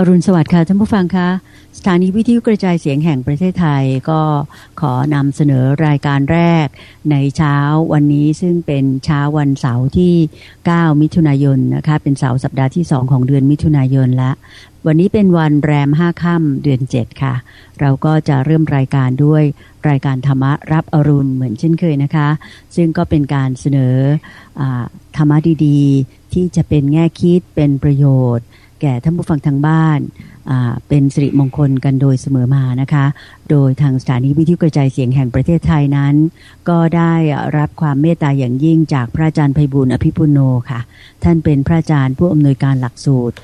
อรุณสวัสดิ์ค่ะท่านผู้ฟังคะสถานีวิทยุกระจายเสียงแห่งประเทศไทยก็ขอนำเสนอรายการแรกในเช้าวันนี้ซึ่งเป็นเช้าวันเสาร์ที่ 9 มิถุนายนนะคะเป็นเสาร์สัปดาห์ที่ 2 ของเดือนมิถุนายนละ วันนี้เป็นวันแรม 5 ค่ำเดือน 7 ค่ะ เราก็จะเริ่มรายการด้วยรายการธรรมะรับอรุณเหมือนเช่นเคยนะคะ ซึ่งก็เป็นการเสนออธรรมะดีๆ ที่จะเป็นแง่คิดเป็นประโยชน์ แก่ท่านผู้ฟังทางบ้าน เป็นสิริมงคลกันโดยเสมอมานะคะ โดยทางสถานีวิทยุกระจายเสียงแห่งประเทศไทยนั้น ก็ได้รับความเมตตาอย่างยิ่งจากพระอาจารย์ไพบุญอภิปุโนค่ะ ท่านเป็นพระอาจารย์ผู้อำนวยการหลักสูตร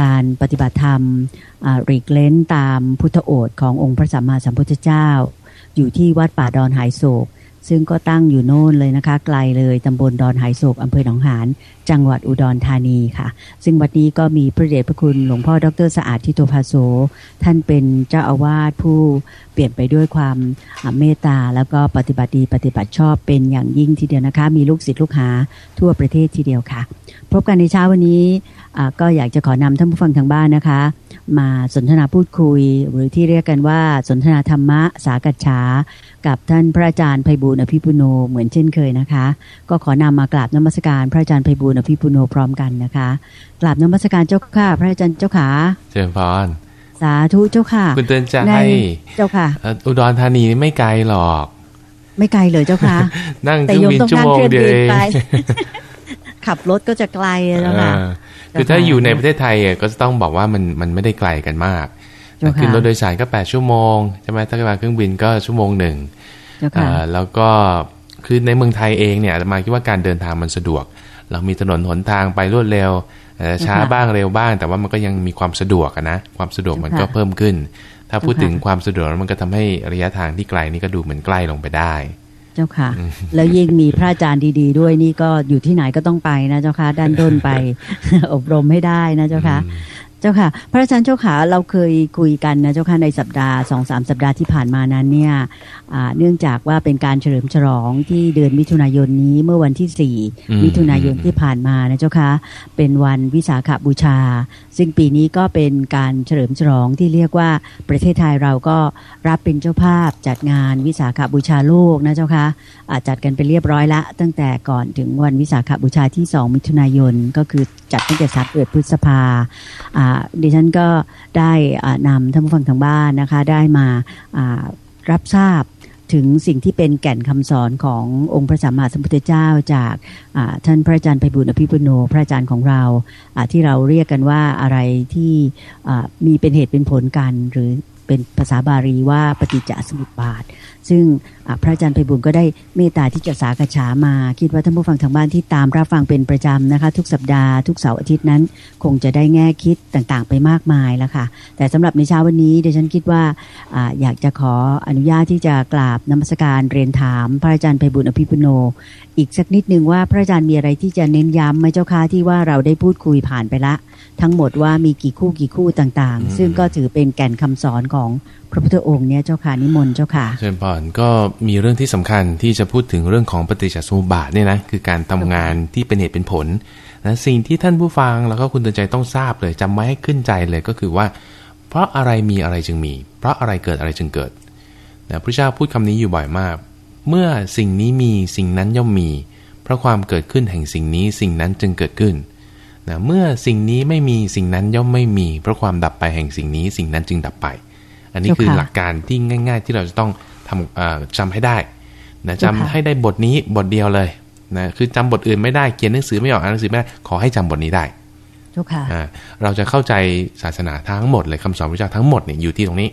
การปฏิบัติธรรมรีกเล้นตามพุทธโอษขององค์พระสัมมาสัมพุทธเจ้า อยู่ที่วัดป่าดอนหายโศก ซึ่งก็ตั้งอยู่โน่นเลยนะคะ ไกลเลยตำบลดอนหายโศกอำเภอหนองหานจังหวัดอุดรธานีค่ะ ซึ่งวันนี้ก็มีพระเดชพระคุณหลวงพ่อดรสะอาดทิโตภาโซท่านเป็นเจ้าอาวาสผู้เปลี่ยนไปด้วยความเมตตาแล้วก็ปฏิบัติดีปฏิบัติชอบเป็นอย่างยิ่งทีเดียวนะคะ มีลูกศิษย์ลูกหาทั่วประเทศทีเดียวค่ะ พบกันในเช้าวันนี้ก็อยากจะขอนำท่านผู้ฟังทางบ้านนะคะ มาสนทนาพูดคุย หรือที่เรียกกันว่าสนทนาธรรมะสากัจฉากับท่านพระอาจารย์ไพบูลอภิปุโนเหมือนเช่นเคยนะคะ ก็ขอนำมากราบนมัสการพระอาจารย์ไพบูลอภิปุโนพร้อมกันนะคะกราบนมัสการเจ้าค่ะ พระอาจารย์เจ้าขาเชิญพรสาธุเจ้าค่ะ คุณเตือนใจเจ้าค่ะ อุดรธานีไม่ไกลหรอก ไม่ไกลเลยเจ้าค่ะ นั่งเครื่องบินชั่วโมงเดียวขับรถก็จะไกลแล้วค่ะคือถ้าอยู่ในประเทศไทยก็จะต้องบอกว่ามันมันไม่ได้ไกลกันมากขึ้นรถโดยสารก็แปดชั่วโมงใช่ไหมถ้ามาเครื่องบินก็ชั่วโมงหนึ่ง แล้วก็คือในเมืองไทยเองเนี่ยมาคิดว่าการเดินทางมันสะดวก เรามีถนนหนทางไปรวดเร็วช้าบ้างเร็วบ้าง แต่ว่ามันก็ยังมีความสะดวกนะความสะดวกมันก็เพิ่มขึ้น ถ้าพูดถึงความสะดวกมันก็ทำให้ระยะทางที่ไกลนี่ก็ดูเหมือนใกล้ลงไปได้ เจ้าค่ะ แล้วยิ่งมีพระอาจารย์ดี ๆ ด้วยนี่ก็อยู่ที่ไหนก็ต้องไปนะเจ้าค่ะด้านด้นไปอบรมให้ได้นะเจ้าค่ะ เจ้าค่ะ พระอาจารย์เจ้าขาเราเคยคุยกันนะเจ้าค่ะในสัปดาห์สองสามสัปดาห์ที่ผ่านมานั้นเนี่ยเนื่องจากว่าเป็นการเฉลิมฉลองที่เดือนมิถุนายนนี้เมื่อวันที่สี่มิถุนายนที่ผ่านมานะเจ้าค่ะเป็นวันวิสาขบูชา ซึ่งปีนี้ก็เป็นการเฉลิมฉลองที่เรียกว่าประเทศไทยเราก็รับเป็นเจ้าภาพจัดงานวิสาขบูชาโลกนะเจ้าค่ะจัดกันไปเรียบร้อยละ ตั้งแต่ก่อนถึงวันวิสาขบูชาที่สองมิถุนายนก็คือจัดตั้งแต่สัปดาห์พฤษภาดิฉันก็ได้นำท่านผู้ฟังทางบ้านนะคะ ได้มารับทราบถึงสิ่งที่เป็นแก่นคำสอนขององค์พระสัมมาสัมพุทธเจ้าจากท่านพระอาจารย์ไพบุญอภิปุโนพระอาจารย์ของเราที่เราเรียกกันว่าอะไรที่มีเป็นเหตุเป็นผลกันหรือเป็นภาษาบาลีว่าปฏิจจสมุปบาท ซึ่งพระอาจารย์ไพบุญก็ได้เมตตาที่จะสากฉามา คิดว่าท่านผู้ฟังทางบ้านที่ตามรับฟังเป็นประจำนะคะ ทุกสัปดาห์ทุกเสาร์อาทิตย์นั้น คงจะได้แง่คิดต่างๆ ไปมากมายแล้วค่ะ แต่สำหรับในเช้าวันนี้เดี๋ยวฉันคิดว่าออยากจะขออนุญาตที่จะกราบนมัสการเรียนถาม พระอาจารย์ไพบุญอภิปุโน อีกสักนิดนึงว่าพระอาจารย์มีอะไรที่จะเน้นย้ำไหมเจ้าค่ะที่ว่าเราได้พูดคุยผ่านไปละ ทั้งหมดว่ามีกี่คู่กี่คู่ต่างๆ ซึ่งก็ถือเป็นแก่นคำสอนของพระพุทธองค์เนี่ยเจ้าค่ะนิมนต์เจ้าค่ะเชิญพรก็มีเรื่องที่สำคัญที่จะพูดถึงเรื่องของปฏิจจสมุปบาทเนี่ยนะคือการทำงานที่เป็นเหตุเป็นผลนะสิ่งที่ท่านผู้ฟังแล้วก็คุณตือนใจต้องทราบเลยจำไว้ให้ขึ้นใจเลยก็คือว่า เพราะอะไรมีอะไรจึงมี เพราะอะไรเกิดอะไรจึงเกิดนะพระเจ้าพูดคำนี้อยู่บ่อยมาก เมื่อสิ่งนี้มีสิ่งนั้นย่อมมี เพราะความเกิดขึ้นแห่งสิ่งนี้สิ่งนั้นจึงเกิดขึ้นนะเมื่อสิ่งนี้ไม่มีสิ่งนั้นย่อมไม่มี เพราะความดับไปแห่งสิ่งนี้สิ่งนั้นจึงดับไป อันนี้คือหลักการที่ง่าย ๆ ที่เราจะต้อง ทำจำให้ได้นะจำให้ได้บทนี้บทเดียวเลยนะคือจำบทอื่นไม่ได้เขียนหนังสือไม่ออกอ่านหนังสือไม่ได้ขอให้จำบทนี้ได้เราจะเข้าใจศาสนาทั้งหมดเลยคำสอนพระเจ้าทั้งหมดเนี่ยอยู่ที่ตรงนี้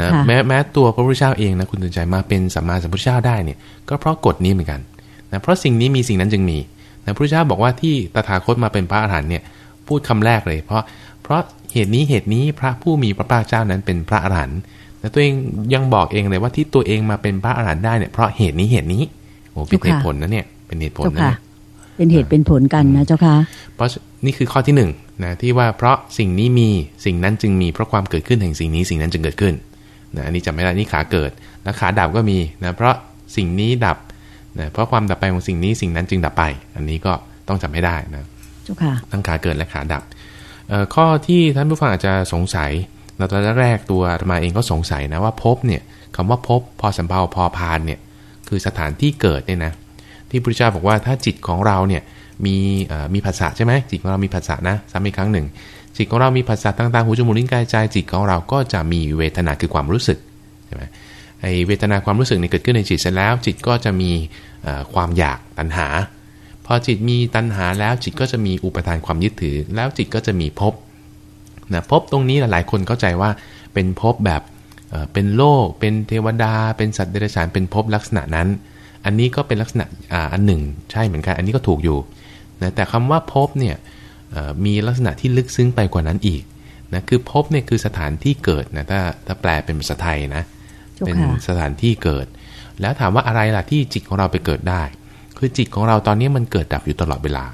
นะแม้แม้ตัวพระพุทธเจ้าเองนะคุณตื่นใจมาเป็นสัมมาสัมพุทธเจ้าได้เนี่ย ก็เพราะกฎนี้เหมือนกันนะเพราะสิ่งนี้มีสิ่งนั้นจึงมีนะพระพุทธเจ้าบอกว่าที่ตถาคตมาเป็นพระอรหันต์เนี่ยพูดคำแรกเลย เพราะเพราะเหตุนี้เหตุนี้พระผู้มีพระภาคเจ้านั้นเป็นพระอรหันต์ แต่ตัวเองยังบอกเองเลยว่าที่ตัวเองมาเป็นพระอรหันต์ได้เนี่ยเพราะเหตุนี้เหตุนี้โอ้เป็นเหตุผลนะเนี่ยเป็นเหตุผลนะเป็นเหตุเป็นผลกันนะเจ้าค่ะเพราะนี่คือข้อที่หนึ่งนะที่ว่าเพราะสิ่งนี้มีสิ่งนั้นจึงมีเพราะความเกิดขึ้นแห่งสิ่งนี้สิ่งนั้นจึงเกิดขึ้นนะอันนี้จำไม่ได้นี่ขาเกิดแล้วขาดับก็มีนะเพราะสิ่งนี้ดับนะเพราะความดับไปของสิ่งนี้สิ่งนั้นจึงดับไป อันนี้ก็ต้องจำให้ได้นะเจ้าค่ะทั้งขาเกิดและขาดับเอ่อข้อที่ท่านผู้ฟังอาจจะสงสัย เราตอนแรกตัวอาตมาเองก็สงสัยนะว่าภพเนี่ยคำว่าภพพอสัมภาพอพานเนี่ยคือสถานที่เกิดเนี่ยนะที่พระพุทธเจ้าบอกว่าถ้าจิตของเราเนี่ยมีมีภาษาใช่ไหมจิตของเรามีภาษานะซ้ำอีกครั้งหนึ่ง จิตของเรามีภาษาต่างๆหูจมูกลิ้นกายใจจิตของเราก็จะมีเวทนาคือความรู้สึกใช่ไหมไอเวทนาความรู้สึกเนี่ยเกิดขึ้นในจิตเสร็จแล้ว จิตก็จะมีความอยากตัณหา พอจิตมีตัณหาแล้วจิตก็จะมีอุปทานความยึดถือ แล้วจิตก็จะมีภพ นะภพตรงนี้หลายๆ คนเข้าใจว่าเป็นภพแบบเอ่อเป็นโลก เป็นเทวดา เป็นสัตว์เดรัจฉาน เป็นภพลักษณะนั้น อันนี้ก็เป็นลักษณะอ่าอันหนึ่ง ใช่เหมือนกัน อันนี้ก็ถูกอยู่นะแต่คำว่าภพเนี่ยเอ่อมีลักษณะที่ลึกซึ้งไปกว่านั้นอีกนะคือภพเนี่ยคือสถานที่เกิดนะถ้าถ้าแปลเป็นภาษาไทยนะเจ้าเป็นค่ะสถานที่เกิด แล้วถามว่าอะไรล่ะที่จิตของเราไปเกิดได้ คือจิตของเราตอนนี้มันเกิดดับอยู่ตลอดเวลา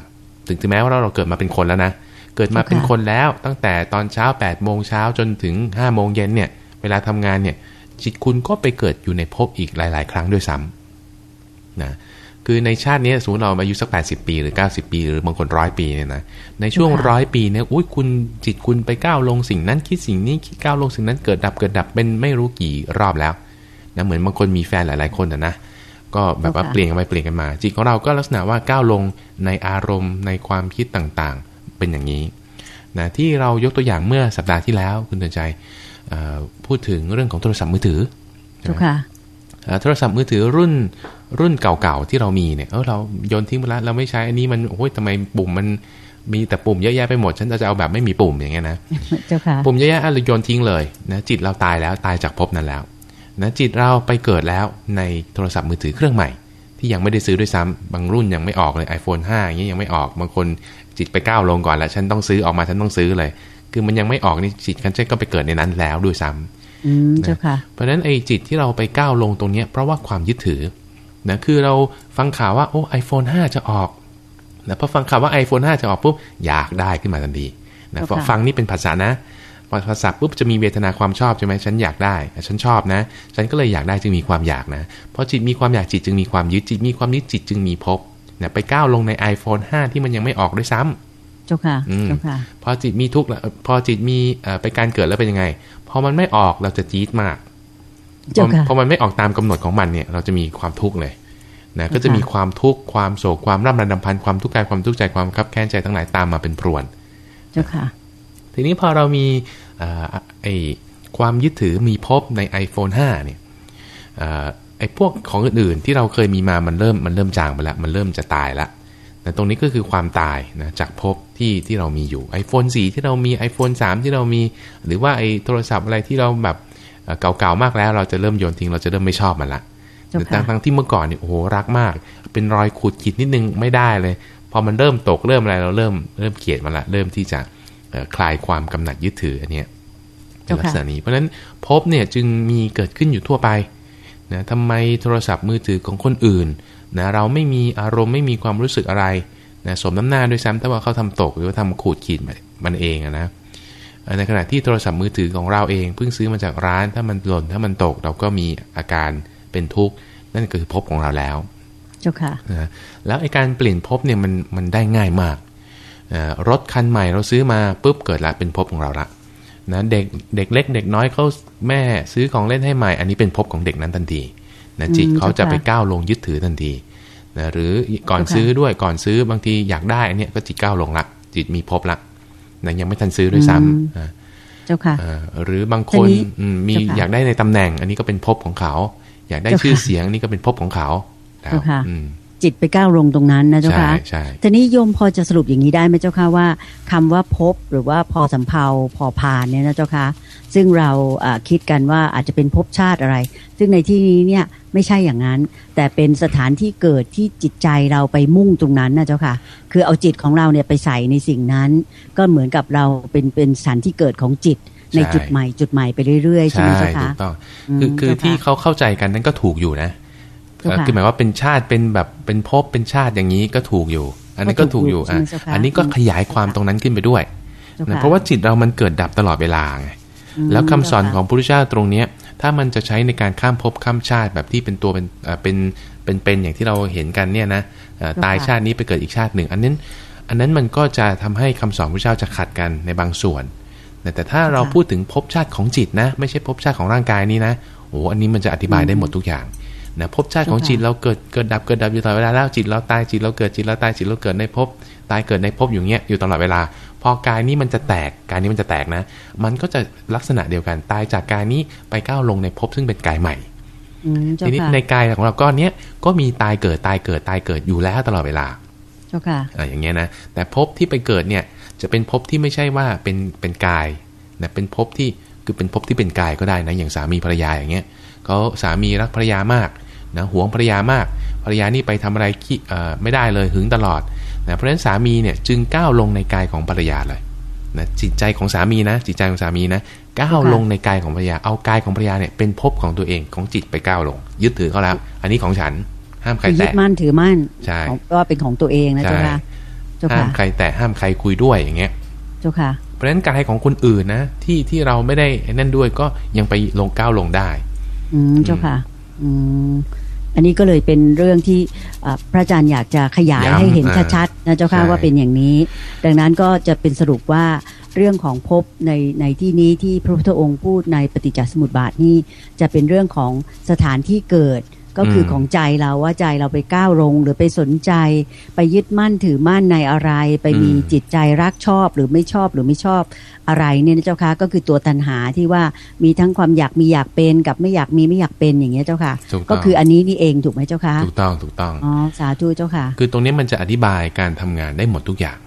ถึงถึงแม้ว่าเราเราเกิดมาเป็นคนแล้วนะ เกิดมาเป็นคนแล้วตั้งแต่ตอนเช้า8ปดโมงเช้าจนถึง5้าโมงเย็นเนี่ย เวลาทำงานเนี่ย จิตคุณก็ไปเกิดอยู่ในภพอีกหลาย ๆ ครั้งด้วยซ้ำนะคือในชาตินี้สมมติเราอายุสัก 80 ปีหรือ 90 ปี หรือบางคนร้อยปีเนี่ยนะในช่วงค่ะร้อยปีเนี่ยอุ้ยคุณจิตคุณไปก้าวลงสิ่งนั้นคิดสิ่งนี้คิดก้าวลงสิ่งนั้นเกิดดับเกิดดับเป็นไม่รู้กี่รอบแล้วนะเหมือนบางคนมีแฟนหลาย ๆ คนนะนะก็แบบว่าค่ะเปลี่ยนกันไปเปลี่ยนกันมา จิตของเราก็ลักษณะว่าก้าวลงในอารมณ์ในความคิดต่างๆ เป็นอย่างนี้นะที่เรายกตัวอย่างเมื่อสัปดาห์ที่แล้วคุณเตือนใจเอ่อพูดถึงเรื่องของโทรศัพท์มือถือเจ้าค่ะเอ่อโทรศัพท์มือถือรุ่นรุ่นเก่าๆที่เรามีเนี่ยเออเราโยนทิ้งไปแล้วเราไม่ใช้อันนี้มันโอ้ยทำไมปุ่มมันมีแต่ปุ่มเยอะแยะไปหมด ฉันจะเอาแบบไม่มีปุ่มอย่างเงี้ยนะเจ้าค่ะปุ่มเยอะแยะอะเราโยนทิ้งเลยนะจิตเราตายแล้วตายจากภพนั้นแล้วนะจิตเราไปเกิดแล้วในโทรศัพท์มือถือเครื่องใหม่ ที่ยังไม่ได้ซื้อด้วยซ้ำบางรุ่นยังไม่ออกเลย iPhone 5อย่างเงี้ยยังไม่ออกบางคน จิตไปก้าวลงก่อนแล้วฉันต้องซื้อออกมาฉันต้องซื้อเลย คือมันยังไม่ออกนี่จิตกันเช่ก็ไปเกิดในนั้นแล้วด้วยซ้ำอืมเจ้าค่ะเพราะฉะนั้นไอ้จิตที่เราไปก้าวลงตรงเนี้ยเพราะว่าความยึดถือนะคือเราฟังข่าวว่าโอ้ไอโฟน5จะออกนะพอฟังข่าวว่า iPhone 5 จะออกปุ๊บอยากได้ขึ้นมาทันทีนะค่ะฟังนี่เป็นภาษานะพอภาษาปุ๊บจะมีเวทนาความชอบใช่ไหมฉันอยากได้ ฉันชอบนะ ฉันก็เลยอยากได้จึงมีความอยากนะเพราะจิตมีความอยากจิตจึงมีความยึดจิตมีความยึดจิตจึงมีภพ นะไปก้าวลงใน iPhone 5 ที่มันยังไม่ออกด้วยซ้ำเจ้าค่ะอืมเจ้าค่ะ พอจิตมีทุกข์แล้วพอจิตมีเอ่อไปการเกิดแล้วเป็นยังไง พอมันไม่ออกเราจะจี๊ดมากเจ้าค่ะพอมันไม่ออกตามกำหนดของมันเนี่ย เราจะมีความทุกข์เลยนะก็จะมีความทุกข์ความโศกความร่ำไรรำพันความทุกข์กายความทุกข์ใจความคับแค้นใจทั้งหลายตามมาเป็นพรวน เจ้าค่ะ ทีนี้พอเรามีเอ่อไอความยึดถือมีพบใน iPhone 5 เนี่ยเอ่อ ไอพวกของอื่นๆที่เราเคยมีมามันเริ่มมันเริ่มจางไปแล้วมันเริ่มจะตายละแต่ตรงนี้ก็คือความตายนะจากภพที่ที่เรามีอยู่ iPhone 4 ที่เรามี iPhone 3 ที่เรามี หรือว่าไอโทรศัพท์อะไรที่เราแบบเอ่อเก่าๆมากแล้ว เราจะเริ่มโยนทิ้งเราจะเริ่มไม่ชอบมันละเจ้าค่ะทั้งๆที่เมื่อก่อนเนี่ยโอ้โหรักมาก เป็นรอยขูดขีดนิดนึงไม่ได้เลย พอมันเริ่มตกเริ่มอะไรเราเริ่มเริ่มเกลียดมันละเริ่มที่จะเอ่อคลายความกำหนัดยึดถืออันเนี้ยเป็นลักษณะนี้เพราะฉะนั้นภพเนี่ยจึงมีเกิดขึ้นอยู่ทั่วไป นะทำไมโทรศัพท์มือถือของคนอื่นนะเราไม่มีอารมณ์ไม่มีความรู้สึกอะไรนะสมน้ำหน้าด้วยซ้ำถ้าว่าเขาทำตกหรือว่าทำขูดขีดมันเองอะนะเอ่อในขณะที่โทรศัพท์มือถือของเราเองเพิ่งซื้อมาจากร้านถ้ามันหล่นถ้ามันตกเราก็มีอาการเป็นทุกข์นั่นคือภพของเราแล้วเจ้าค่ะนะแล้วไอ้การเปลี่ยนภพเนี่ยมันมันได้ง่ายมากเอ่อรถคันใหม่เราซื้อมาปุ๊บเกิดละเป็นภพของเราละ นะเด็กเด็กเล็กเด็กน้อยเขาแม่ซื้อของเล่นให้ใหม่ อันนี้เป็นภพของเด็กนั้นทันทีนะจิตอืมเขาจะไปเจ้าค่ะก้าวลงยึดถือทันทีนะหรือก่อนเจ้าค่ะซื้อด้วยก่อนซื้อบางทีอยากได้อันเนี้ยก็จิตก้าวลงละจิตมีภพละนะยังไม่ทันซื้อด้วยซ้ำอ่าเจ้าค่ะเอ่อหรือบางคนทีนี้อืมมีเจ้าค่ะอยากได้ในตำแหน่ง อันนี้ก็เป็นภพของเขา อยากได้เจ้าค่ะชื่อเสียงนี่ก็เป็นภพของเขาแล้วเจ้าค่ะอืม จิตไปก้าวลงตรงนั้นนะเจ้าใช่ค่ะใช่ทีนี้โยมพอจะสรุปอย่างนี้ได้ไหมเจ้าค่ะว่าคำว่าพบหรือว่าพอสำเพาพอพานเนี่ยนะเจ้าค่ะซึ่งเราอ่าคิดกันว่าอาจจะเป็นภพชาติอะไร ซึ่งในที่นี้เนี่ยไม่ใช่อย่างนั้น แต่เป็นสถานที่เกิดที่จิตใจเราไปมุ่งตรงนั้นนะเจ้าค่ะ คือเอาจิตของเราเนี่ยไปใส่ในสิ่งนั้น ก็เหมือนกับเราเป็นเป็นสถานที่เกิดของจิตในใช่จุดใหม่จุดใหม่ไปเรื่อยๆใช่ใช่ไหมเจ้าถูค่ะกต้องอืมคือคือเจ้าค่ะที่เขาเข้าใจกันนั่นก็ถูกอยู่นะเจ้า ค่ะเอ่อคือหมายว่าเป็นชาติเป็นแบบเป็นภพเป็นชาติอย่างนี้ก็ถูกอยู่ อันนั้นก็ถูกอยู่ก็ถูกอยู่อะใช่ไหมเจ้าค่ะอันนี้ก็ขยายความตรงนั้นขึ้นไปด้วยเจ้านะค่เพราะว่าจิตเรามันเกิดดับตลอดเวลาไงอืมแล้วคำสอนเจ้าค่ะของพระพุทธเจ้าตรงเนี้ย ถ้ามันจะใช้ในการข้ามภพข้ามชาติแบบที่เป็นตัวเป็นเอ่อเป็นเป็นเป็นอย่างที่เราเห็นกันเนี่ยนะเอ่อเจ้าค่ะตายชาตินี้ไปเกิดอีกชาติหนึ่ง อันนั้นอันนั้นมันก็จะทำให้คำสอนพระเจ้าจะขัดกันในบางส่วน แต่ถ้าเราพูดถึงภพชาติของจิตนะ ไม่ใช่ภพชาติของร่างกายนี้นะโอ้อันนี้มันจะอธิบายได้หมดทุกอย่าง นะภพชาติของจิตเราเกิดเกิดดับเกิดดับอยู่ตลอดเวลาแล้วจิตเราตายจิตเราเกิดจิตเราตายจิตเราเกิดในภพตายเกิดในภพอยู่เงี้ยอยู่ตลอดเวลา พอกายนี้มันจะแตกกายนี้มันจะแตกนะ มันก็จะลักษณะเดียวกันตายจากกายนี้ไปก้าวลงในภพซึ่งเป็นกายใหม่อืมเจ้าทีนี้ค่ะในกายของเราก้อนเนี้ยก็มีตายเกิดตายเกิดตายเกิดอยู่แล้วตลอดเวลาเจ้าค่ะอ่าอย่างเงี้ยนะแต่ภพที่ไปเกิดเนี่ยจะเป็นภพที่ไม่ใช่ว่าเป็นเป็นกายนะเป็นภพที่คือเป็นภพที่เป็นกายก็ได้นะอย่างสามีภรรยาอย่างเงี้ยเขาสามีรักภรรยามาก นะหวงภรรยามากภรรยานี่ไปทำอะไรขี้เอ่อไม่ได้เลยหึงตลอดนะเพราะฉะนั้นสามีเนี่ยจึงก้าวลงในกายของภรรยาเลยนะจิตใจของสามีนะ จิตใจของสามีนะก้าวลงในกายของภรรยาเอากายของภรรยาเนี่ยเป็นภพของตัวเองของจิตไปก้าวลง ยึดถือเขาแล้ว อันนี้ของฉันห้ามใครคือยึแตะดมั่นถือมั่นใช่ของว่าเป็นของตัวเองนะเจ้าค่ะเจ้าห้ามค่ะใครแตะห้ามใครคุยด้วยอย่างเงี้ยเจ้าค่ะเพราะฉะนั้นกายของคนอื่นนะที่ที่เราไม่ได้นั่นด้วยก็ยังไปลงก้าวลงได้ อืมเจ้าค่ะ อืมอันนี้ก็เลยเป็นเรื่องที่อ่าพระอาจารย์อยากจะขยายย้ำให้เห็นอ่าชัดๆนะเจ้าค่ะใช่ว่าเป็นอย่างนี้ ดังนั้นก็จะเป็นสรุปว่าเรื่องของภพในในที่นี้ที่พระพุทธองค์พูดในปฏิจจสมุปบาทนี่จะเป็นเรื่องของสถานที่เกิด ก็คืออมของใจเราว่าใจเราไปก้าวลงหรือไปสนใจ ไปยึดมั่นถือมั่นในอะไร ไปมีจิตใจรักชอบหรือไม่ชอบหรือไม่ชอบอะไรเนี่ยนะเจ้าค่ะก็คือตัวตัณหาที่ว่ามีทั้งความอยากมีอยากเป็นกับไม่อยากมีไม่อยากเป็นอย่างเงี้ยเจ้าค่ะถูกต้องก็คืออันนี้นี่เองถูกไหมเจ้าค่ะถูกต้องถูกต้องอ๋อสาธุเจ้าค่ะ คือตรงนี้มันจะอธิบายการทำงานได้หมดทุกอย่าง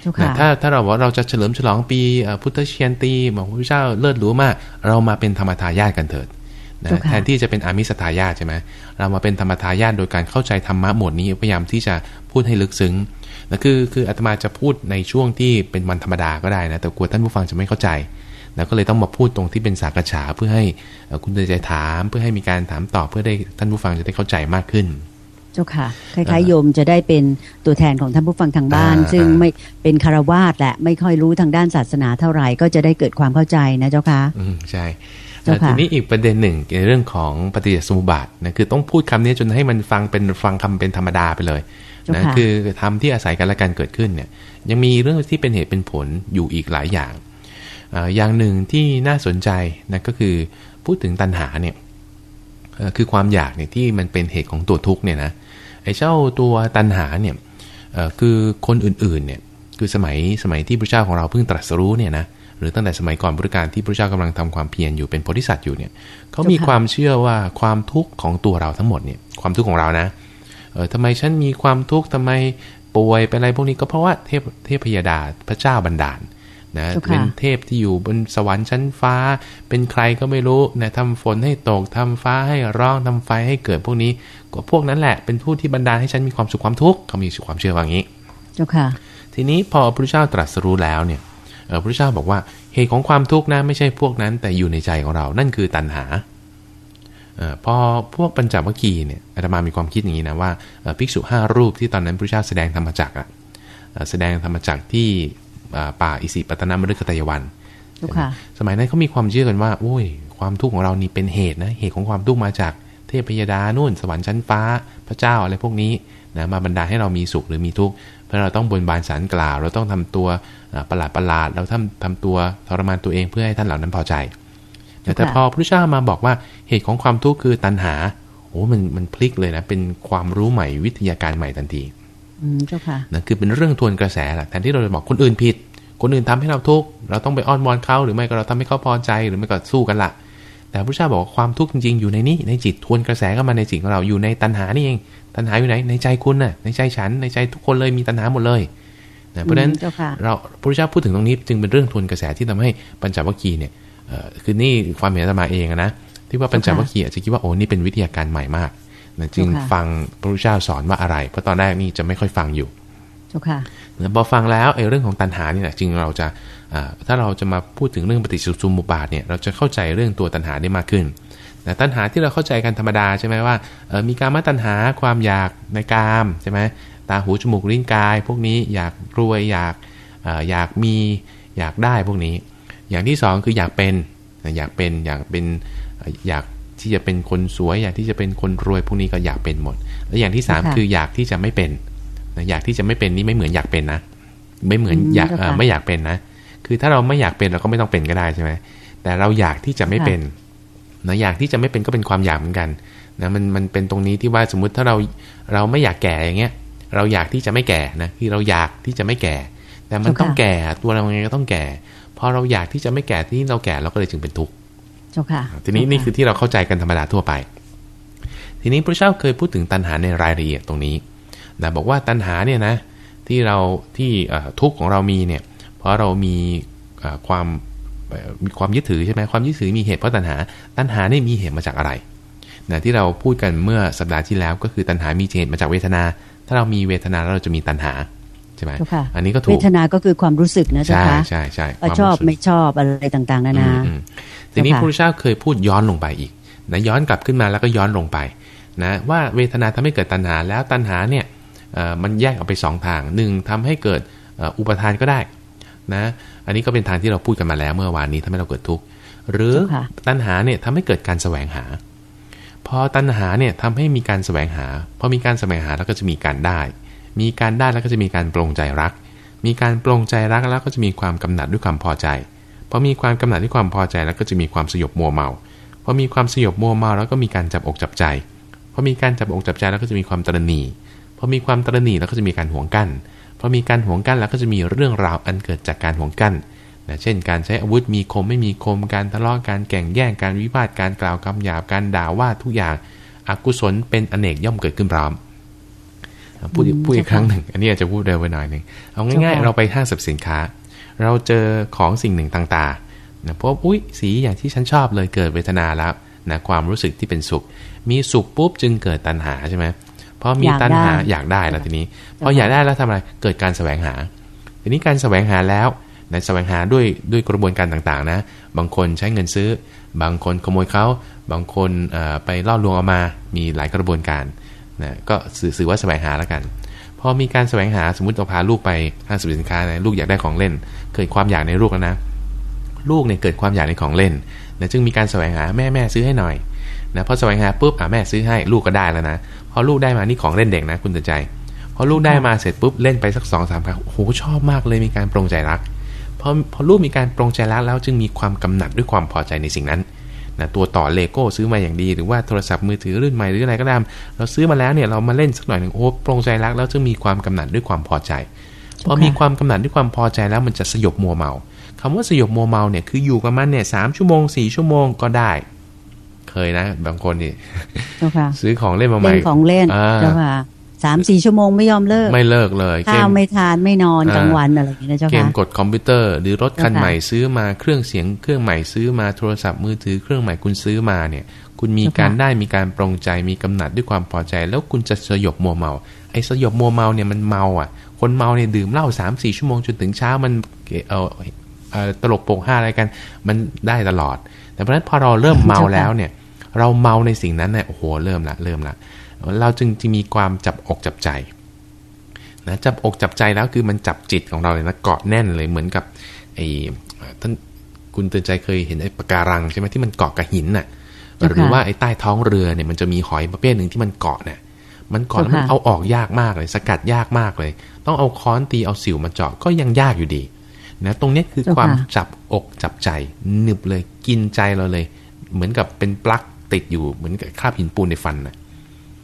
เจ้านะค่ะถ้าถ้าเราว่าเราจะเฉลิมฉลองปีเอ่อพุทธเชียนตีบอกพระพุทธเจ้าเลิศหรูมาก เรามาเป็นธรรมทายาทกันเถิด นะเจ้าค่ะแทนที่จะเป็นอามิสทายาทใช่ไหมเรามาเป็นธรรมทายาทโดยการเข้าใจธรรมะหมวดนี้พยายามที่จะพูดให้ลึกซึ้งนะคือคืออาตมาจะพูดในช่วงที่เป็นวันธรรมดาก็ได้นะแต่กลัวท่านผู้ฟังจะไม่เข้าใจนะก็เลยต้องมาพูดตรงที่เป็นสากฉาเพื่อให้เอ่อคุณเตือนใจถามเพื่อให้มีการถามตอบเพื่อได้ท่านผู้ฟังจะได้เข้าใจมากขึ้นเจ้าค่ะคล้ายๆโยมจะได้เป็นตัวแทนของท่านผู้ฟังทางบ้านอ่าซึ่งอ่าไม่เป็นคารวาสแหละไม่ค่อยรู้ทางด้านศาสนาเท่าไหร่ก็จะได้เกิดความเข้าใจนะเจ้าค่ะอืมใช่เจ้าค่ะ ทีนี้อีกประเด็นหนึ่งในเรื่องของปฏิจจสมุปบาทนะคือต้องพูดคำนี้จนให้มันฟังเป็นฟังคำเป็นธรรมดาไปเลยเจ้านะค่ะคือทำที่อาศัยกันและกันเกิดขึ้นเนี่ย ยังมีเรื่องที่เป็นเหตุเป็นผลอยู่อีกหลายอย่างอ่าอย่างหนึ่งที่น่าสนใจนะก็คือพูดถึงตัณหาเนี่ยเอ่อคือความอยากเนี่ยที่มันเป็นเหตุของตัวทุกข์เนี่ยนะไอ้เจ้าตัวตัณหาเนี่ยเอ่อคือคนอื่นๆเนี่ยคือสมัยสมัยที่พระเจ้าของเราเพิ่งตรัสรู้เนี่ยนะ หรือตั้งแต่สมัยก่อนพุทธกาลที่พระเจ้ากำลังทำความเพียรอยู่เป็นโพธิสัตว์อยู่เนี่ยเขามีเจ้าค่ะความเชื่อว่าความทุกข์ของตัวเราทั้งหมดเนี่ยความทุกข์ของเรานะเออทำไมฉันมีความทุกข์ทำไมป่วยเป็นอะไรพวกนี้ก็เพราะว่าเทพเทพยดาพระเจ้าบันดาลนะเจ้าค่ะเป็นเทพที่อยู่บนสวรรค์ชั้นฟ้า เป็นใครก็ไม่รู้นะทำฝนให้ตกทำฟ้าให้ร้องทำไฟให้เกิดพวกนี้ก็พวกนั้นแหละเป็นผู้ที่บันดาลให้ฉันมีความสุขความทุกข์เขามีความเชื่อว่าอย่างนี้ เจ้าค่ะ ทีนี้พอพระพุทธเจ้าตรัสรู้แล้วเนี่ยเอ่อ พระพุทธเจ้าบอกว่าเหตุของความทุกข์นะไม่ใช่พวกนั้น แต่อยู่ในใจของเรา นั่นคือตัณหาเออพอพวกปัญจวัคคีย์เนี่ยอาตมามีความคิดอย่างนี้นะว่าเอ่อภิกษุห้ารูปที่ตอนนั้นพระพุทธเจ้าแสดงธรรมจักรอะเอ่อแสดงธรรมจักรที่อ่าป่าอิสิปตนมฤคตายวันเจ้าค่ะสมัยนั้นเขามีความเชื่อกันว่าโอ้ย ความทุกข์ของเรานี่เป็นเหตุนะเหตุของความทุกข์มาจากเทพยดานู่น สวรรค์ชั้นฟ้าพระเจ้าอะไรพวกนี้นะมาบรรดาลให้เรามีสุขหรือมีทุกข์ เพราะเราต้องบนบานสารกล่าว เราต้องทำตัวประหลาดประหลาดๆเราทำทำตัวทรมานตัวเองเพื่อให้ท่านเหล่านั้นพอใจ แต่แต่ค่ะพอพระเจ้ามาบอกว่าเหตุของความทุกข์คือตัณหาโอ้มันมันพลิกเลยนะเป็นความรู้ใหม่วิทยาการใหม่ทันทีอืมเจ้าค่ะนะคือเป็นเรื่องทวนกระแสแหละแทนที่เราจะบอกคนอื่นผิด คนอื่นทำให้เราทุกข์เราต้องไปอ้อนวอนเขาหรือไม่ก็เราทำให้เขาพอใจหรือไม่ก็สู้กันละแต่พระเจ้าบอกว่าความทุกข์จริงๆอยู่ในนี้ในจิตทวนกระแสเข้ามาในจิตของเราอยู่ในตัณหานี่เอง ตัณหาอยู่ไหน ในใจคุณน่ะ ในใจฉัน ในใจทุกคนเลยมีตัณหาหมดเลยนะเพราะฉะนั้นอืมเจ้าค่ะเราพระเจ้าพูดถึงตรงนี้ จึงเป็นเรื่องทวนกระแสที่ทำให้ปัญจวัคคีย์เนี่ยเอ่อคือนี่ความเห็นอาตมาเองอะนะที่ว่าปัญจวัคคีย์อาจจะคิดว่าโอ้นี่เป็นวิทยาการใหม่มากนะจึงเจ้าค่ะฟังพระพุทธเจ้าสอนว่าอะไร เพราะตอนแรกนี่จะไม่ค่อยฟังอยู่เจ้าค่ะพอฟังแล้วไอ้เรื่องของตัณหานี่แหละจึงเราจะอ่าถ้าเราจะมาพูดถึงเรื่องปฏิจจสมุปบาทเนี่ยเราจะเข้าใจเรื่องตัวตัณหาได้มากขึ้น แต่ตัณหาที่เราเข้าใจกันธรรมดาใช่ไหมว่าเอ่อมีการมาตัณหาความอยากในกามใช่ไหมตาหูจมูกลิ้นกาย พวกนี้อยากรวยอยากเอ่ออยากมีอยากได้พวกนี้ อย่างที่สองคืออยากเป็นอยากเป็นอยากเป็นเอ่ออยากที่จะเป็นคนสวย อยากที่จะเป็นคนรวยพวกนี้ก็อยากเป็นหมด แล้วอย่างที่สามค่ะคืออยากที่จะไม่เป็นนะอยากที่จะไม่เป็นนี่ไม่เหมือนอยากเป็นนะไม่เหมือนอืมอยากเจ้าเอ่อค่ะไม่อยากเป็นนะ คือถ้าเราไม่อยากเป็นเราก็ไม่ต้องเป็นก็ได้ใช่ไหมแต่เราอยากที่จะไม่ค่ะเป็น นะอยากที่จะไม่เป็นก็เป็นความอยากเหมือนกันนะมันมันเป็นตรงนี้ที่ว่าสมมุติถ้าเราเราไม่อยากแก่อย่างเงี้ย เราอยากที่จะไม่แก่นะคือเราอยากที่จะไม่แก่ แต่มันต้องแก่ตัวเราเองก็ต้องแก่พอเราอยากที่จะไม่แก่ที่เราแก่เราก็เลยจึงเป็นทุกข์เจ้าค่ะ ทีนี้นี่คือที่เราเข้าใจกันธรรมดาทั่วไป ทีนี้พระเจ้าเคยพูดถึงตัณหาในรายละเอียดตรงนี้นะบอกว่าตัณหาเนี่ยนะที่เราที่เอ่อทุกข์ของเรามีเนี่ย เพราะเรามีเอ่อความเอ่อ มีความยึดถือใช่ไหมความยึดถือมีเหตุเพราะตัณหา ตัณหาเนี่ยมีเหตุมาจากอะไรนะที่เราพูดกันเมื่อสัปดาห์ที่แล้วก็คือตัณหามีเหตุมาจากเวทนา ถ้าเรามีเวทนาแล้วเราจะมีตัณหาใช่ไหมเจ้าค่ะอันนี้ก็ถูเวกทนาก็คือความรู้สึกนะเจ้าใช่ค่ะใช่ใช่ว่าความชอบรู้สึกไม่ชอบอะไรต่างๆนานาอืมทีนี้เจ้าพค่ะระเจ้าเคยพูดย้อนลงไปอีกนะย้อนกลับขึ้นมาแล้วก็ย้อนลงไปนะว่าเวทนาทำให้เกิดตัณหาแล้วตัณหาเนี่ยเอ่อมันแยกออกไปสองทางหนึ่งทำให้เกิดเอ่ออุปทานก็ได้นะ อันนี้ก็เป็นทางที่เราพูดกันมาแล้วเมื่อวานนี้ทำให้เราเกิดทุกข์หรือเจ้าค่ะตัณหาเนี่ยทำให้เกิดการแสวงหา พอตัณหาเนี่ยทำให้มีการแสวงหา พอมีการแสวงหาแล้วก็จะมีการได้ มีการได้แล้วก็จะมีการปรงใจรัก มีการปรงใจรักแล้วก็จะมีความกำหนัดด้วยความพอใจ พอมีความกำหนัดด้วยความพอใจแล้วก็จะมีความสยบมัวเมา พอมีความสยบมัวเมาแล้วก็มีการจับอกจับใจ พอมีการจับอกจับใจแล้วก็จะมีความตระหนี่พอมีความตระหนี่แล้วก็จะมีการหวงกั้น พอมีการหวงกั้นแล้วก็จะมีเรื่องราวอันเกิดจากการหวงกั้นนะเช่น การใช้อาวุธมีคมไม่มีคม การทะเลาะการแก่งแย่งการวิวาทการกล่าวคำหยาบการด่าว่าทุกอย่างอกุศลเป็นอเนกย่อมเกิดขึ้นพร้อมพูดอีกอืมพูดอีกเจ้าคค่ะรั้งหนึ่ง อันนี้อาจจะพูดเร็วไปหน่อยหนึ่งเอาง่ายเจ้าๆค่ะเราไปห้างสรรพสินค้า เราเจอของสิ่งหนึ่งต่างๆนะพบอุ้ยสีอย่างที่ฉันชอบเลยเกิดเวทนาแล้วนะความรู้สึกที่เป็นสุข มีสุขปุ๊บจึงเกิดตัณหาใช่ไหม พอมีอยากตัณหาได้อยากได้แล้วทีนี้พเจ้าอค่ะอยากได้แล้วทำอะไรเกิดการแสวงหา ทีนี้การแสวงหาแล้วนะแสวงหาด้วยด้วยกระบวนการต่างๆนะ บางคนใช้เงินซื้อ บางคนขโมยเขา บางคนเอ่อไปล่อลวงเอามา มีหลายกระบวนการนะก็สื่อสื่อว่าแสวงหาแล้วกัน พอมีการแสวงหาสมมติเราพาลูกไปห้างสรรพสินค้านะลูกอยากได้ของเล่น เกิดความอยากในลูกแล้วนะ ลูกเนี่ยเกิดความอยากในของเล่นนะจึงมีการแสวงหาแม่แม่ซื้อให้หน่อย นะพอแสวงหาปุ๊บอะแม่ซื้อให้ลูกก็ได้แล้วนะพอลูกได้มานี่ของเล่นเด็กนะ คุณตื่นใจ พอลูกได้มาเสร็จปุ๊บเล่นไปสักสองสามครั้งโอ้โหชอบมากเลยมีการปรงใจรักพอพอลูกมีการปรงใจรักแล้วจึงมีความกำหนัดด้วยความพอใจในสิ่งนั้นนะตัวต่อเลโก้ซื้อมาอย่างดีหรือว่าโทรศัพท์มือถือรุ่นใหม่หรืออะไรก็ตาม เราซื้อมาแล้วเนี่ยเรามาเล่นสักหน่อยหนึ่งโอ้ปรงใจรักแล้วจึงมีความกำหนัดด้วยความพอใจพอมีความกำหนัดด้วยความพอใจแล้วมันจะสยบมัวเมาคำว่าสยบมัวเมาเนี่ยคืออยู่กับมันเนี่ยสามชั่วโมงสี่ชั่วโมงก็ได้ เคยนะ บางคนนี่เจ้าค่ะซื้อของเล่นมาใหเล่ม่นของเล่นอ่าเจ้าค่ะสามสี่ชั่วโมงไม่ยอมเลิก ไม่เลิกเลยเกข้าวมไม่ทานไม่นอนอ่ากลางวันอะไรอย่างเงี้ยนะเจ้าเกมค่ะกดคอมพิวเตอร์หรือรถคันเจ้าค่ะใหม่ซื้อมาเครื่องเสียงเครื่องใหม่ซื้อมาโทรศัพท์มือถือเครื่องใหม่คุณซื้อมาเนี่ย คุณมีเจ้าค่ะการได้มีการปรงใจมีกำหนัดด้วยความพอใจ แล้วคุณจะสยบมัวเมาไอ้สยบมัวเมาเนี่ยมันเมาอะ คนเมาเนี่ยดื่มเหล้าสามสี่ชั่วโมงจนถึงเช้ามันเออเอ่อตลกโปกห้าอะไรกัน มันได้ตลอด แต่เพราะฉะนั้นพอเราเริ่มเมาเจ้าค่ะแล้วเนี่ย เราเมาในสิ่งนั้นเนี่ยโอ้โหเริ่มละเริ่มละเราจึงจะมีความจับอกจับใจนะจับอกจับใจแล้วคือมันจับจิตของเราเลยนะเกาะแน่นเลยเหมือนกับไอ้เอ่อท่านคุณเตือนใจเคยเห็นไอ้ปะการังใช่ไหมที่มันเกาะกับหินน่ะเจ้าค่ะหรือว่าไอ้ใต้ท้องเรือเนี่ยมันจะมีหอยประเภทหนึ่งที่มันเกาะเนี่ยมันเกาะแล้วมันเจ้าค่ะเอาออกยากมากเลย สกัดยากมากเลย ต้องเอาค้อนตีเอาสิวมาเจาะก็ยังยากอยู่ดีนะตรงเนี้ยคือเจ้าค่ะความจับอกจับใจหนึบเลยกินใจเราเลย เหมือนกับเป็นปลั๊ก ติดอยู่เหมือนกับคราบหินปูนในฟันน่ะ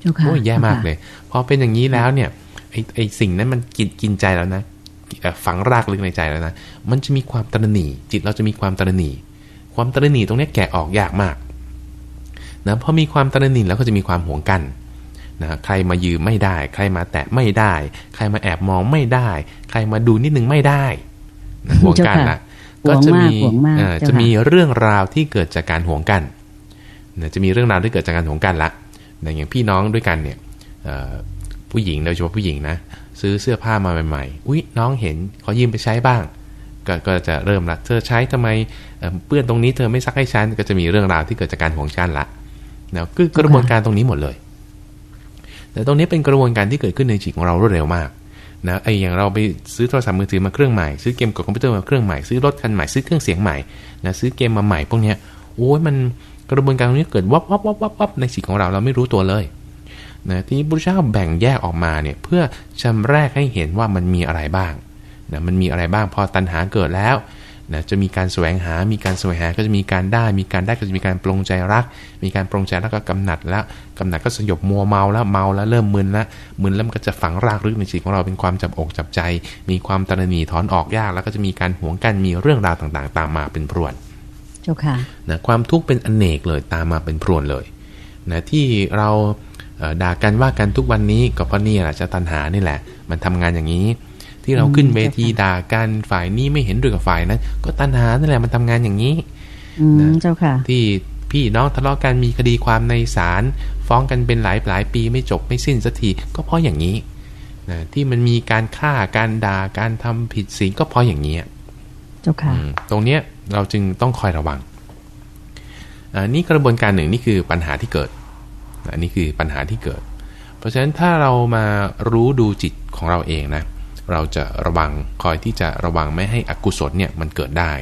เจ้าค่ะโอ้ยแย่มากเลย พอเป็นอย่างนี้แล้วเนี่ยไอ้ไอ้สิ่งนั้นมันกินกินใจแล้วนะเอ่อฝังรากลึกในใจแล้วนะ มันจะมีความตระหนี่ จิตเราจะมีความตระหนี่ ความตระหนี่ตรงเนี้ยแกะออกยากมากนะพอมีความตระหนี่แล้วก็จะมีความหวงกันนะใครมายืมไม่ได้ ใครมาแตะไม่ได้ ใครมาแอบมองไม่ได้ ใครมาดูนิดนึงไม่ได้นะหวงกันเจ้าค่ะละหวงก็จะมากมีหวงมากเอ่อเจ้าจะค่ะมีเรื่องราวที่เกิดจากการหวงกันนะ จะมีเรื่องราวที่เกิดจากการหวงกันละนอย่างพี่น้องด้วยกันเนี่ยผู้หญิงโดยเฉพาะผู้หญิงนะ ซื้อเสื้อผ้ามาใหม่ๆ อุ้ยน้องเห็นขอยืมไปใช้บ้างก็ก็จะเริ่มละเธอใช้ทำไมเปื้อนตรงนี้เธอไม่ซักให้ฉันก็จะมีเรื่องราวที่เกิดจากการหวงกันละนะคือกระบวนการตรงนี้หมดเลย แต่ตรงนี้เป็นกระบวนการที่เกิดขึ้นในจิตของเรารวดเร็วมากนะไอ้อย่างเราไปซื้อโทรศัพท์มือถือมาเครื่องใหม่ซื้อเกมกดคอมพิวเตอร์มาเครื่องใหม่ซื้อรถคันใหม่ซื้อเครื่องเสียงใหม่นะซื้อเกมมาใหม่พวกเนี้ยโอ้ยมัน กระบวนการตรงนี้เกิดวับวับวับวับวับในจิตของเราเราไม่รู้ตัวเลยนะทีนี้พระเจ้าแบ่งแยกออกมาเนี่ยเพื่อชำแรกให้เห็นว่ามันมีอะไรบ้างนะมันมีอะไรบ้างพอตัณหาเกิดแล้วนะจะมีการแสวงหา มีการแสวงหาก็จะมีการได้ มีการได้ก็จะมีการปรงใจรัก มีการปรงใจแล้วก็กำหนัดแล้วกำหนัดก็สยบมัวเมาแล้วเมาแล้วเริ่มมึนแล้วมึนแล้วมันก็จะฝังรากลึกในจิตของเราเป็นความจับอกจับใจ มีความตระหนี่ถอนออกยาก แล้วก็จะมีการหวงกันมีเรื่องราวต่างๆ ตามมาเป็นพรวน เจ้าค่ะนะความทุกข์เป็นอนเนกเลยตามมาเป็นพรวนเลยนะที่เราด่ากันว่ากันทุกวันนี้ก็เพราะนี่แหละจะตัณหานี่แหละ มันทำงานอย่างนี้ ที่เราขึ้นเวทีด่ากันฝ่ายนี้ไม่เห็นด้วยกับฝ่ายนั้น ก็ตัณหานั่นแหละมันทำงานอย่างนี้อืมเจ้าค่ะ ที่พี่น้องทะเลาะกันมีคดีความในศาลฟ้องกันเป็นหลายหลายปีไม่จบไม่สิ้นสักทีก็เพราะอย่างนี้นะที่มันมีการฆ่าการด่าการทำผิดศีลก็เพราะอย่างนี้เจ้าค่ะตรงเนี้ย เราจึงต้องคอยระวังอันนี้กระบวนการหนึ่งนี่คือปัญหาที่เกิดอันนี้คือปัญหาที่เกิด เพราะฉะนั้นถ้าเรามารู้ดูจิตของเราเองนะเราจะระวังคอยที่จะระวังไม่ให้อกุศลเนี่ยมันเกิดได้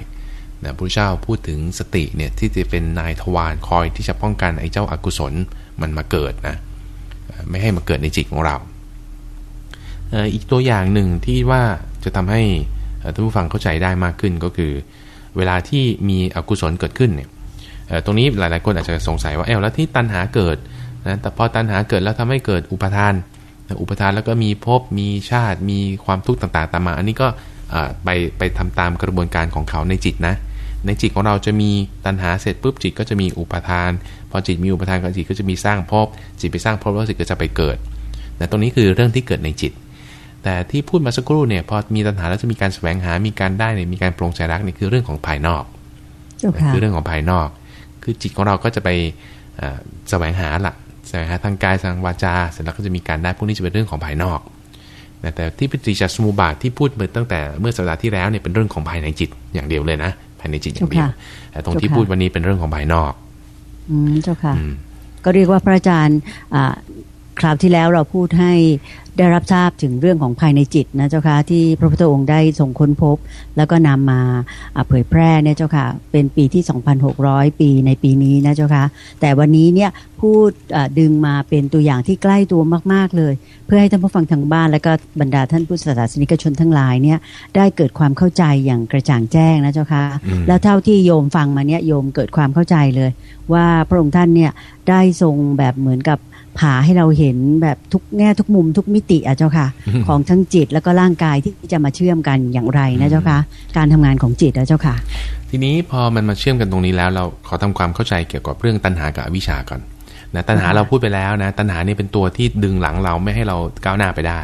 นะพระเจ้าพูดถึงสติเนี่ยที่จะเป็นนายทวารคอยที่จะป้องกันไอ้เจ้าอากุศลมันมาเกิดนะไม่ให้มาเกิดในจิตของเรา อีกตัวอย่างหนึ่งที่ว่าจะทำให้ท่านผู้ฟังเข้าใจได้มากขึ้นก็คือ เวลาที่มีอกุศลเกิดขึ้นเนี่ยตรงนี้หลายๆ คนอาจจะสงสัยว่าเออแล้วที่ตัณหาเกิดนะแต่พอตัณหาเกิดแล้วทำให้เกิดอุปทาน อุปทานแล้วก็มีภพมีชาติ มีความทุกข์ต่างๆ ตามมา อันนี้ก็ไปไปทำตามกระบวนการของเขาในจิตนะ ในจิตของเราจะมีตัณหาเสร็จปุ๊บจิตก็จะมีอุปทาน พอจิตมีอุปทานกับจิตก็จะมีสร้างภพจิตไปสร้างภพแล้วจิตก็จะไปเกิดนะตรงนี้คือเรื่องที่เกิดในจิต แต่ที่พูดมาสักครู่เนี่ยพอมีตัณหาแล้วจะมีการแสวงหา มีการได้เนี่ยมีการปรงใจรักนี่คือเรื่องของภายนอกคือเรื่องของภายนอก คือจิตของเราก็จะไปแสวงหาละแสวงหาทางกายทางวาจา เสร็จแล้วก็จะมีการได้พวกนี้จะเป็นเรื่องของภายนอกแต่ที่ปฏิจจสมุปบาทที่พูดมาตั้งแต่เมื่อสัปดาห์ที่แล้วเนี่ยเป็นเรื่องของภายในจิตอย่างเดียวเลยนะภายในจิตอย่างเดียวแต่ตรงที่พูดวันนี้เป็นเรื่องของภายนอก อืมเจ้าค่ะ ก็เรียกว่าพระอาจารย์คราวที่แล้วเราพูดให้ ได้รับทราบถึงเรื่องของภายในจิตนะเจ้าค่ะที่พระพุทธองค์ได้ส่งค้นพบ แล้วก็นำมาเผยแพร่เนี่ยเจ้าค่ะเป็นปีที่ 2,600 ปีในปีนี้นะเจ้าค่ะแต่วันนี้เนี่ยพูดดึงมาเป็นตัวอย่างที่ใกล้ตัวมาก ๆ เลย เพื่อให้ท่านผู้ฟังทางบ้าน และก็บรรดาท่านผู้ศาสนิกชนทั้งหลายเนี่ยได้เกิดความเข้าใจอย่างกระจ่างแจ้งนะเจ้าค่ะแล้วเท่าที่โยมฟังมาเนี่ยโยมเกิดความเข้าใจเลย ว่าพระองค์ท่านเนี่ยได้ทรงแบบเหมือนกับ ผ่าให้เราเห็นแบบทุกแง่ทุกมุมทุกมิติอะเจ้าค่ะ ของทั้งจิตแล้วก็ร่างกายที่จะมาเชื่อมกันอย่างไรนะเจ้าค่ะ การทำงานของจิตนะเจ้าค่ะ ทีนี้พอมันมาเชื่อมกันตรงนี้แล้ว เราขอทำความเข้าใจเกี่ยวกับเรื่องตัณหากับวิชาก่อนนะตัณหาเราพูดไปแล้วนะตัณหานี่เป็นตัวที่ดึงหลังเราไม่ให้เราก้าวหน้าไปได้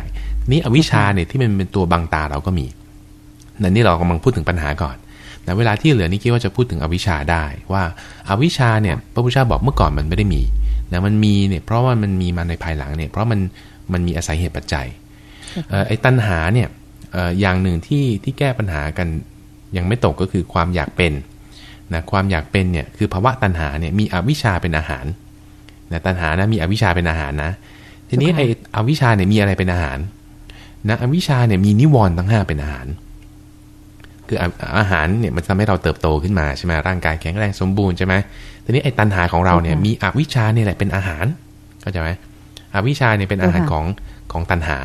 นี่อวิชาเนี่ยที่มันเป็นตัวบังตาเราก็มีนั่นนี่เรากำลังพูดถึงปัญหาก่อนนะเวลาที่เหลือนี่คิดว่าจะพูดถึงอวิชชาได้ว่าอาวิชชาเนี่ยพระพุทธเจ้าบอกเมื่อก่อนมันไม่ได้มี นะมันมีเนี่ยเพราะว่ามันมีมาในภายหลังเนี่ยเพราะมันมันมีอาศัยเหตุปัจจัยไอ้ตัณหาเนี่ยอย่างหนึ่งที่ที่แก้ปัญหากันยังไม่ตกก็คือความอยากเป็นนะความอยากเป็นเนี่ยคือภาวะตัณหาเนี่ยมีอวิชชาเป็นอาหารนะตัณหานะมีอวิชชาเป็นอาหารนะ ทีนี้ไอ้อวิชชาเนี่ยมีอะไรเป็นอาหารนะอวิชชาเนี่ยมีนิวรณ์ทั้งห้าเป็นอาหาร คืออาหารเนี่ยมันทำให้เราเติบโตขึ้นมาใช่ไหมร่างกายแข็งแรงสมบูรณ์ใช่ไหมทีนี้ไอ้ตัณหาของเราเนี่ยมีอวิชชาเนี่ยแหละเป็นอาหารเข้าใจไหมอวิชชาเนี่ยเป็นอาหารของของตัณหา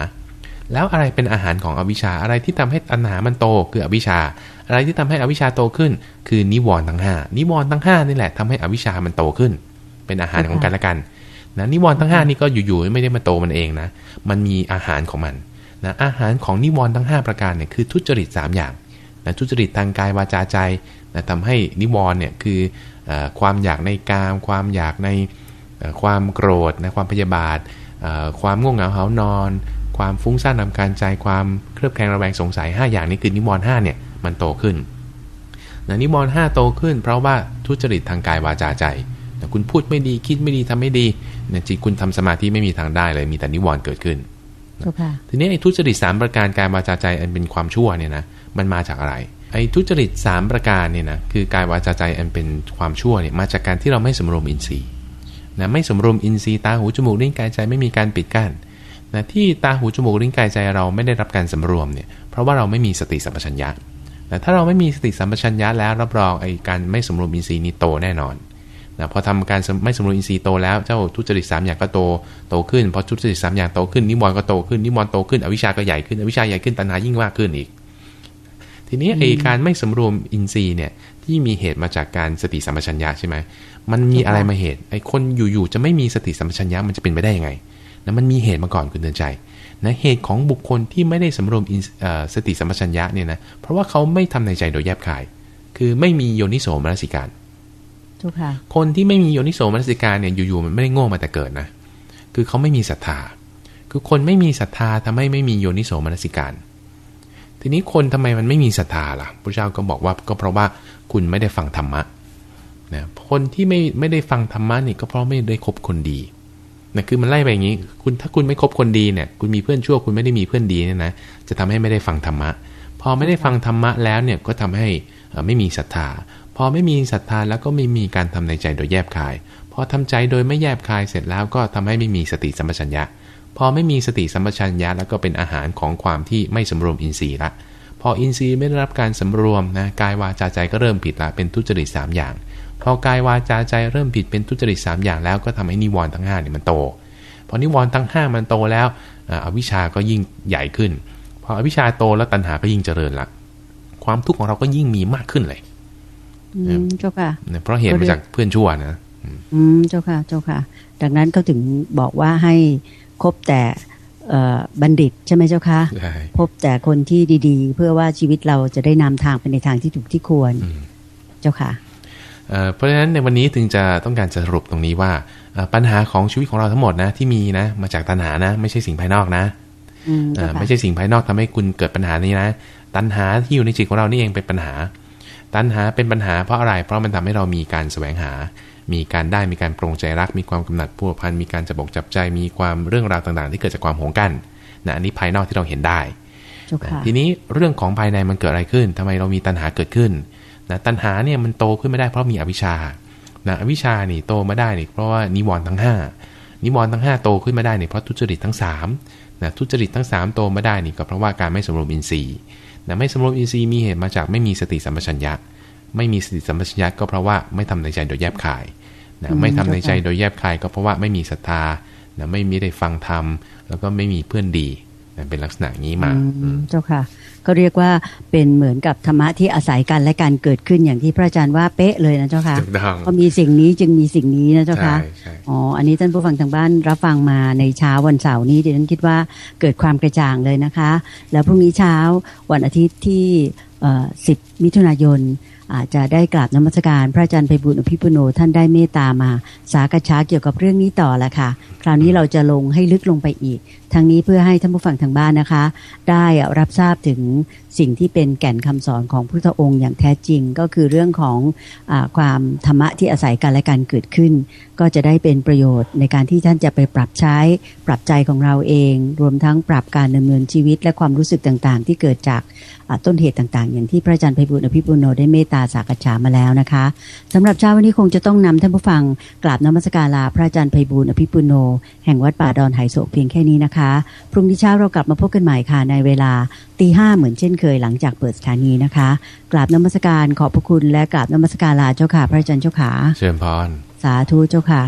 แล้วอะไรเป็นอาหารของอวิชชาอะไรที่ทำให้ตัณหามันโตคืออวิชชา อะไรที่ทำให้อวิชชาโตขึ้น คือนิวรณ์ทั้งห้านิวรณ์ทั้งห้านี่แหละทำให้อวิชชามันโตขึ้น เป็นอาหารของกันและกันนะนิวรณ์ทั้งห้านี่ก็อยู่ๆไม่ได้มาโตมันเองนะมันมีอาหารของมันนะอาหารของนิวรณ์ทั้ง 5 ประการเนี่ยคือทุจริต3อย่าง นะทุจริตทางกายวาจาใจนะทำให้นิวรณ์เนี่ยคือความอยากในกาม ความอยากในความโกรธนะความพยาบาท ความง่วงเหงาเหานอน ความฟุ้งซ่านนำการใจความเครือบแคลงระแวงสงสัย 5 อย่างนี้คือนิมนต์ห้าเนี่ยมันโตขึ้นนะนิมนต์ห้าโตขึ้น เพราะว่าทุจริตทางกายวาจาใจนะคุณพูดไม่ดีคิดไม่ดีทำไม่ดีนะจิตคุณทำสมาธิไม่มีทางได้เลยมีแต่นิวรณ์เกิดขึ้น ทีนี้ไอ้ทุจริตสามประการกายวาจาใจอันเป็นความชั่วเนี่ยนะมันมาจากอะไร ไอ้ทุจริต3ประการเนี่ยนะคือกายวาจาใจอันเป็นความชั่วเนี่ยมาจากการที่เราไม่สมรวมอินทรีย์นะไม่สมรวมอินทรีย์ตาหูจมูกลิ้นกายใจไม่มีการปิดกั้นนะที่ตาหูจมูกลิ้นกายใจเราไม่ได้รับการสำรวมเนี่ยเพราะว่าเราไม่มีสติสัมปชัญญะแต่ถ้าเราไม่มีสติสัมปชัญญะแล้วรับรองไอ้การไม่สมรวมอินทรีย์นี่โตแน่นอน นะพอทำการไม่สมรวมอินทรีย์โตแล้วเจ้าทุจริตสามอย่างก็โตโตขึ้นพอทุจริตสามอย่างโตขึ้นนิวรณ์ก็โตขึ้นนิวรณ์โตขึ้นอวิชาก็ใหญ่ขึ้นอวิชาใหญ่ขึ้นตัณหายิ่งมากขึ้นอีก ทีนี้ไอการไม่สำรวมอินทรีย์เนี่ยที่มีเหตุมาจากการสติสัมปชัญญะใช่ไหมมันมีอะไรมาเหตุไอคนอยู่ๆจะไม่มีสติสัมปชัญญะมันจะเป็นไปได้ยังไงนะมันมีเหตุมาก่อนคุณเตือนใจนะเหตุของบุคคลที่ไม่ได้สำรวมสติสัมปชัญญะเนี่ยนะเพราะว่าเขาไม่ทำในใจโดยแยบคาย คือไม่มีโยนิโสมนสิการ คนที่ไม่มีโยนิโสมนสิการเนี่ยอยู่ๆมันไม่ได้โง่มาแต่เกิดนะคือเขาไม่มีศรัทธา คือคนไม่มีศรัทธาทำให้ไม่มีโยนิโสมนสิการ ทีนี้คนทำไมมันไม่มีศรัทธาล่ะพระเจ้าก็บอกว่าก็เพราะว่าคุณไม่ได้ฟังธรรมะนะคนที่ไม่ไม่ได้ฟังธรรมะนี่ก็เพราะไม่ได้คบคนดีนะคือมันไล่ไปอย่างนี้ คุณถ้าคุณไม่คบคนดีเนี่ย คุณมีเพื่อนชั่ว คุณไม่ได้มีเพื่อนดีเนี่ยนะ จะทำให้ไม่ได้ฟังธรรมะ พอไม่ได้ฟังธรรมะแล้วเนี่ย ก็ทำให้ไม่มีศรัทธา พอไม่มีศรัทธาแล้วก็ไม่มีการทำในใจโดยแยบคาย พอทำใจโดยไม่แยบคายเสร็จแล้วก็ทำให้ไม่มีสติสัมปชัญญะ พอไม่มีสติสัมปชัญญะแล้วก็เป็นอาหารของความที่ไม่สมรวมอินทรีย์ละ พออินทรีย์ไม่ได้รับการสำรวมนะกายวาจาใจก็เริ่มผิดละเป็นทุจริต3อย่าง พอกายวาจาใจเริ่มผิดเป็นทุจริต3อย่างแล้วก็ทำให้นิวรณ์ทั้ง5เนี่ยมันโต พอนิวรณ์ทั้งห้ามันโตแล้วอวิชาก็ยิ่งใหญ่ขึ้น พออวิชาโตแล้วตัณหาก็ยิ่งเจริญละความทุกข์ของเราก็ยิ่งมีมากขึ้นเลย เจ้าค่ะเพราะเหตุมาจากเพื่อนชั่วนะอืมเจ้าค่ะ เจ้าค่ะ ดังนั้นเขาถึงบอกว่าให้คบแต่บัณฑิตใช่ไหมเจ้าคะพบแต่คนที่ดีๆ เพื่อว่าชีวิตเราจะได้นำทางไปในทางที่ถูกที่ควร เจ้าค่ะเพราะฉะนั้นในวันนี้ถึงจะต้องการจะสรุปตรงนี้ว่าปัญหาของชีวิตของเราทั้งหมดนะที่มีนะมาจากตัณหานะ ไม่ใช่สิ่งภายนอกนะไม่ใช่สิ่งภายนอกทำให้คุณเกิดปัญหานี้นะ ตัณหาที่อยู่ในจิตของเรานี่เองเป็นปัญหา ตัณหาเป็นปัญหาเพราะอะไร เพราะมันทำให้เรามีการแสวงหา มีการได้มีการปรงใจรัก มีความกำหนัดผูกพันมีการจับบกจับใจ มีความเรื่องราวต่างๆ ที่เกิดจากความหงกันนะอันนี้ภายนอกที่เราเห็นได้ ทีนี้เรื่องของภายในมันเกิดอะไรขึ้นทำไมเรามีตัณหาเกิดขึ้นนะตัณหาเนี่ยมันโตขึ้นไม่ได้เพราะมีอวิชชานะอวิชานี่โตมาได้นี่เพราะว่านิวรณ์ทั้ง 5 นิวรณ์ทั้ง 5 โตขึ้นมาได้นี่เพราะทุจริตทั้ง3นะทุจริตทั้ง 3 โตมาได้นี่ก็เพราะว่าการไม่สมรวมอินทรีย์ นะไม่สมรวมอินทรีย์มีเหตุมาจากไม่มีสติสัมปชัญญะ ไม่มีสติสัมปชัญญะก็เพราะว่าไม่ทำในใจโดยแยบคายนะไม่ทำในใจโดยแยบคายก็เพราะว่าไม่มีศรัทธานะไม่มีได้ฟังธรรมแล้วก็ไม่มีเพื่อนดี เป็นลักษณะนี้มาเจ้าค่ะ ก็เรียกว่าเป็นเหมือนกับธรรมะที่อาศัยกันและการเกิดขึ้นอย่างที่พระอาจารย์ว่าเป๊ะเลยนะเจ้าค่ะพอมีสิ่งนี้จึงมีสิ่งนี้นะเจ้าค่ะอ๋ออันนี้ท่านผู้ฟังทางบ้านรับฟังมาในเช้าวันเสาร์นี้ดิฉันคิดว่าเกิดความกระจ่างเลยนะคะ แล้วพรุ่งนี้เช้าวันอาทิตย์ที่สิบมิถุนายน อาจจะได้กราบนมัสการ พระอาจารย์ไพบุญอภิปุโนท่านได้เมตตามา สากช้าเกี่ยวกับเรื่องนี้ต่อละค่ะ คราวนี้เราจะลงให้ลึกลงไปอีกทางนี้เพื่อให้ท่านผู้ฟังทางบ้านนะคะ ได้รับทราบถึง สิ่งที่เป็นแก่นคำสอนของพุทธองค์อย่างแท้จริง ก็คือเรื่องของอความธรรมะที่อาศัยกันและการเกิดขึ้น ก็จะได้เป็นประโยชน์ในการที่ท่านจะไปปรับใช้ปรับใจของเราเอง รวมทั้งปรับการดำเนินชีวิต และความรู้สึกต่างๆ ที่เกิดจากต้นเหตุต่างๆ อย่างที่พระอาจารย์ไพบุญอภิปุโนได้เมตตาสากฉามาแล้วนะคะสำหรับเช้าวันนี้คงจะต้องนำท่านผู้ฟังกราบนมัสการลาพระอาจารย์ไพบุญอภิปุโน แห่งวัดป่าดอนไหโศกเพียงแค่นี้นะคะพรุ่งนี้เช้าเรากลับมาพบกันใหม่ค่ะในเวลาตีห้าเหมือนเช่นเคยหลังจากเปิดสถานีนะคะกราบนมัสการขอบพระคุณและกราบนมัสการลาเจ้าค่ะ พระอาจารย์เจ้าขาเชิญพรสาธุเจ้าค่ะ